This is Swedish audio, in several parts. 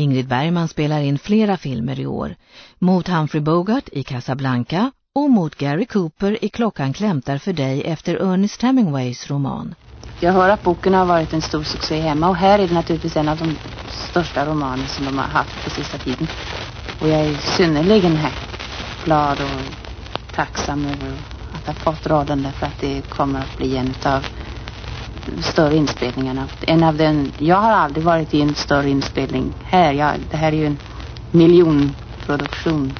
Ingrid Bergman spelar in flera filmer i år. Mot Humphrey Bogart i Casablanca och mot Gary Cooper i Klockan klämtar för dig efter Ernest Hemingways roman. Jag hör att boken har varit en stor succé hemma och här är det naturligtvis en av de största romaner som de har haft på sista tiden. Och jag är synnerligen här glad och tacksam över att ha fått raden därför att det kommer att bli en av större inspelningarna. En av den, jag har aldrig varit i en större inspelning här. Jag, det här är ju en miljonproduktion.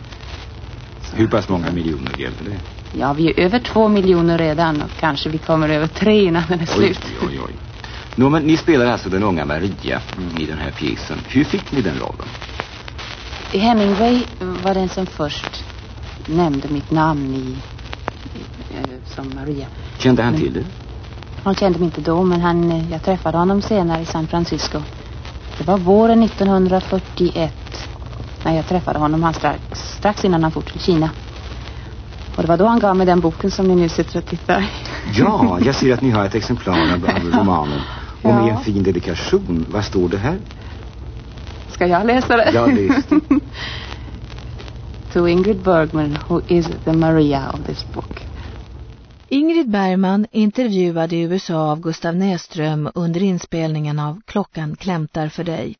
Hur pass många miljoner gäller det? Ja, vi är över två miljoner redan och kanske vi kommer över tre innan den är slut. Oj, oj, oj. Nå, men ni spelar alltså den unga Maria mm, i den här pjäsen. Hur fick ni den rollen? Hemingway var den som först nämnde mitt namn i, i som Maria. Kände han till det? Han kände mig inte då, men han, jag träffade honom senare i San Francisco. Det var våren 1941 när jag träffade honom han strax, strax innan han for till Kina. Och det var då han gav mig den boken som ni nu sitter och tittar Ja, jag ser att ni har ett exemplar av romanen. Och med en fin dedikation. Vad står det här? Ska jag läsa det? Ja, läs To Ingrid Bergman, who is the Maria of this book. Ingrid Bergman intervjuade i USA av Gustav Näström under inspelningen av Klockan klämtar för dig.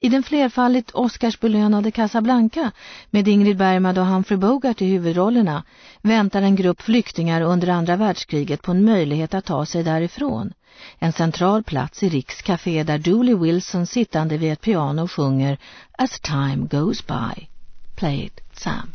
I den flerfalligt Oscarsbelönade Casablanca med Ingrid Bergman och Humphrey Bogart i huvudrollerna väntar en grupp flyktingar under andra världskriget på en möjlighet att ta sig därifrån. En central plats i Rikscafé där Dooley Wilson sittande vid ett piano sjunger As time goes by. Play it, Sam.